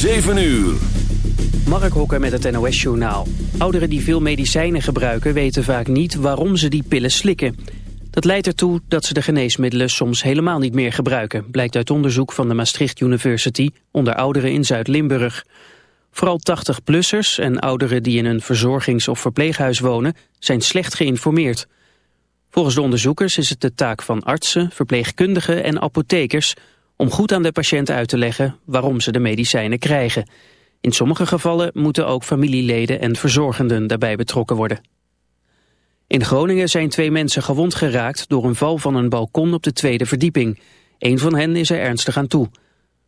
7 uur. Mark Hokker met het NOS Journaal. Ouderen die veel medicijnen gebruiken weten vaak niet waarom ze die pillen slikken. Dat leidt ertoe dat ze de geneesmiddelen soms helemaal niet meer gebruiken... blijkt uit onderzoek van de Maastricht University onder ouderen in Zuid-Limburg. Vooral 80-plussers en ouderen die in een verzorgings- of verpleeghuis wonen... zijn slecht geïnformeerd. Volgens de onderzoekers is het de taak van artsen, verpleegkundigen en apothekers... om goed aan de patiënt uit te leggen waarom ze de medicijnen krijgen... In sommige gevallen moeten ook familieleden en verzorgenden daarbij betrokken worden. In Groningen zijn twee mensen gewond geraakt door een val van een balkon op de tweede verdieping. Een van hen is er ernstig aan toe.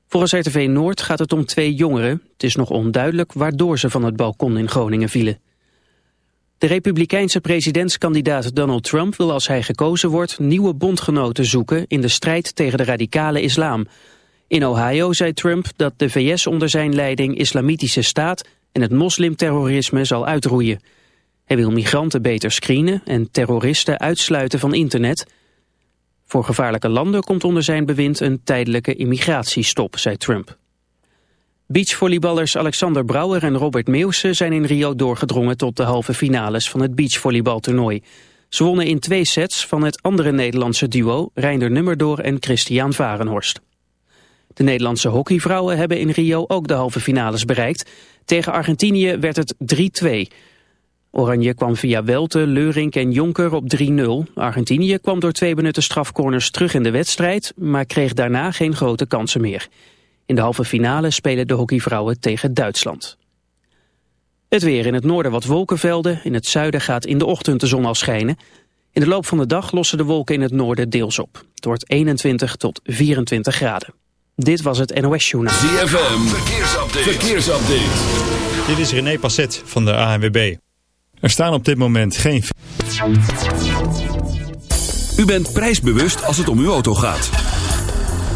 Volgens RTV Noord gaat het om twee jongeren. Het is nog onduidelijk waardoor ze van het balkon in Groningen vielen. De republikeinse presidentskandidaat Donald Trump wil als hij gekozen wordt nieuwe bondgenoten zoeken in de strijd tegen de radicale islam. In Ohio zei Trump dat de VS onder zijn leiding islamitische staat en het moslimterrorisme zal uitroeien. Hij wil migranten beter screenen en terroristen uitsluiten van internet. Voor gevaarlijke landen komt onder zijn bewind een tijdelijke immigratiestop, zei Trump. Beachvolleyballers Alexander Brouwer en Robert Meeuwse zijn in Rio doorgedrongen tot de halve finales van het beachvolleybaltoernooi. Ze wonnen in twee sets van het andere Nederlandse duo Reinder Nummerdoor en Christian Varenhorst. De Nederlandse hockeyvrouwen hebben in Rio ook de halve finales bereikt. Tegen Argentinië werd het 3-2. Oranje kwam via Welte, Leurink en Jonker op 3-0. Argentinië kwam door twee benutte strafcorners terug in de wedstrijd... maar kreeg daarna geen grote kansen meer. In de halve finale spelen de hockeyvrouwen tegen Duitsland. Het weer in het noorden wat wolkenvelden. In het zuiden gaat in de ochtend de zon al schijnen. In de loop van de dag lossen de wolken in het noorden deels op. Het wordt 21 tot 24 graden. Dit was het NOS Journaal. ZFM, verkeersupdate. verkeersupdate. Dit is René Passet van de ANWB. Er staan op dit moment geen... U bent prijsbewust als het om uw auto gaat.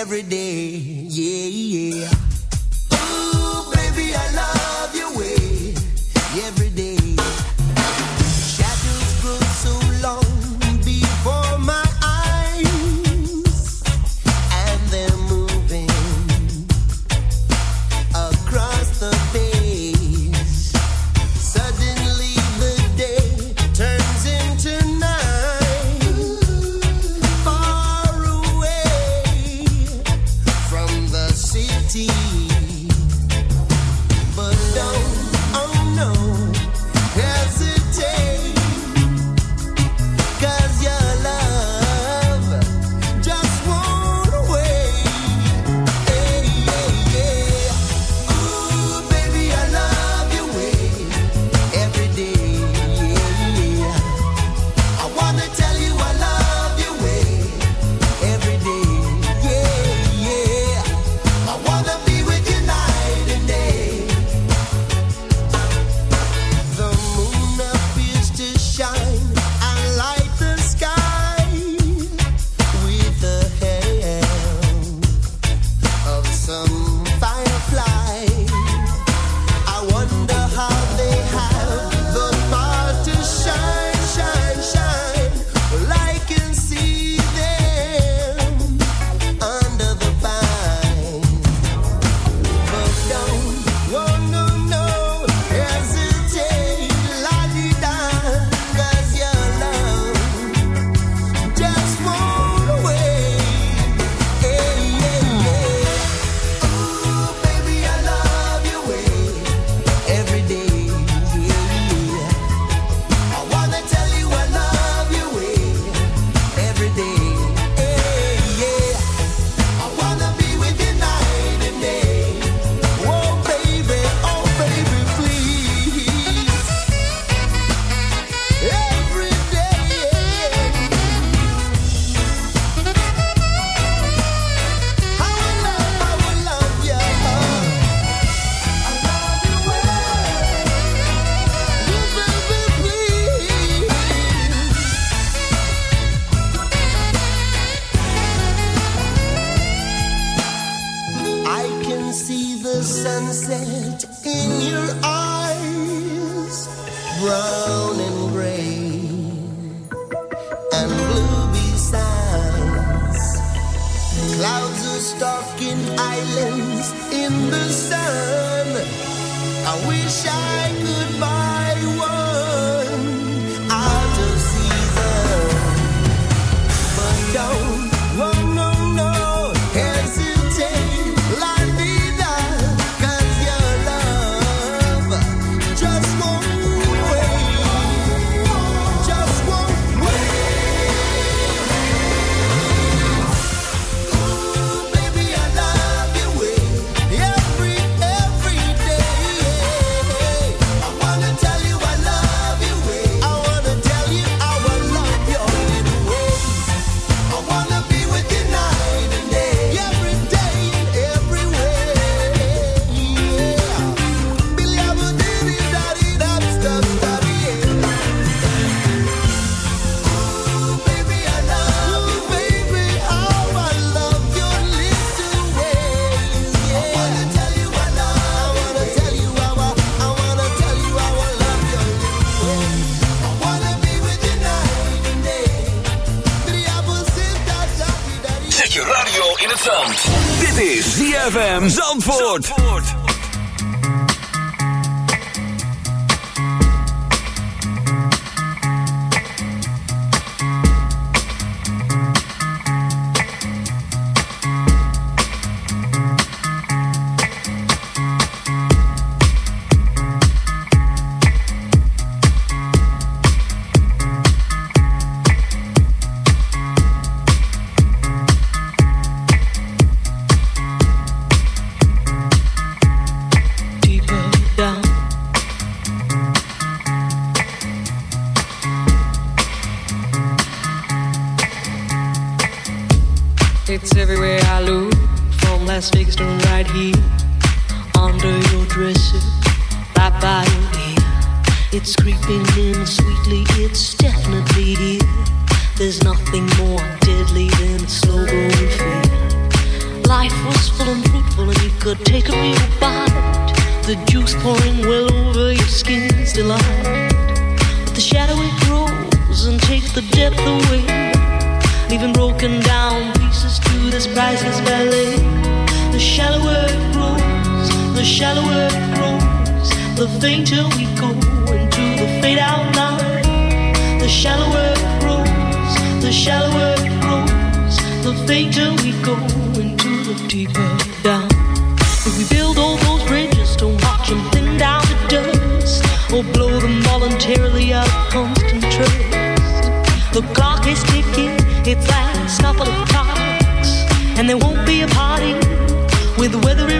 Every day. Zandvoort. the fainter we go into the deeper down. If we build all those bridges to watch them thin down to dust, or blow them voluntarily out of constant trust. The clock is ticking, its last couple of clocks, and there won't be a party with weather.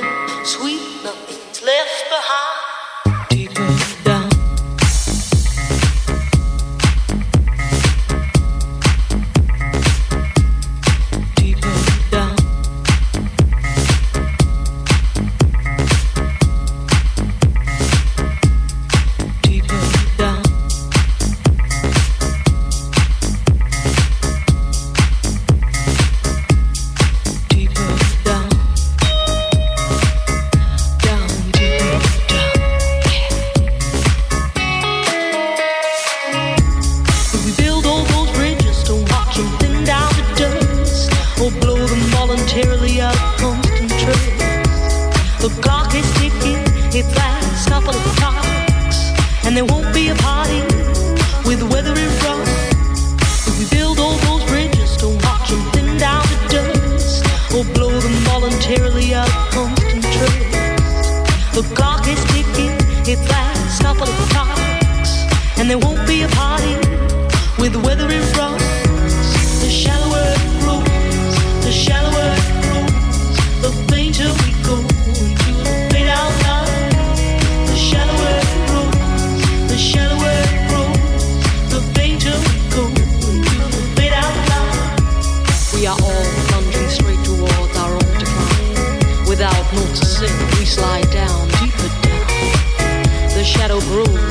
The clock is ticking, it's last couple of clocks, and there won't be a party with the weather in front. No groove.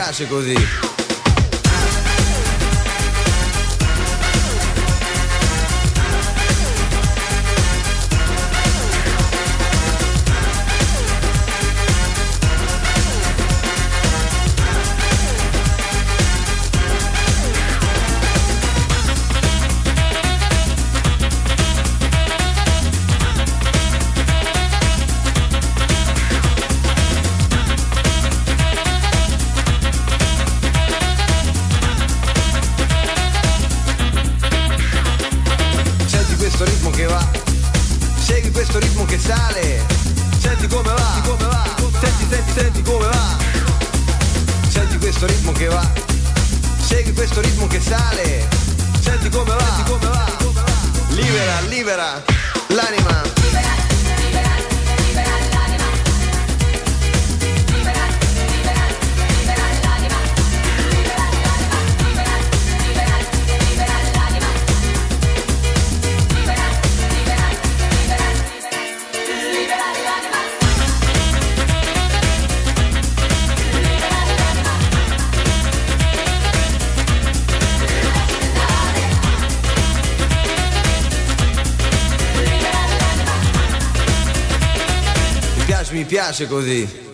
piace così. Piace, così.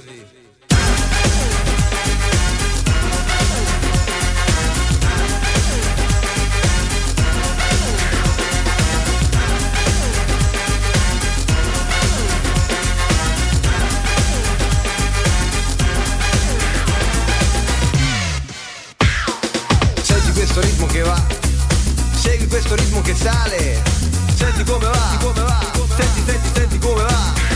Questo ritmo che sale, senti come va, come va, senti, senti, senti come va.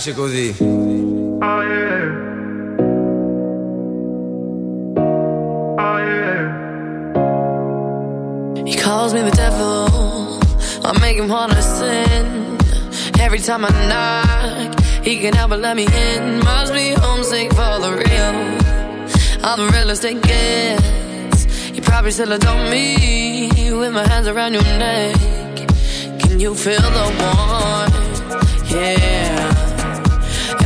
Piace, mi piace così. He calls me the devil. I make him wanna sin. Every time I knock, he can help but let me in. Must be homesick for the real. I'm the real estate gets. You probably still adore me with my hands around your neck. Can you feel the warmth? Yeah.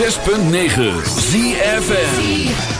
106.9 ZFN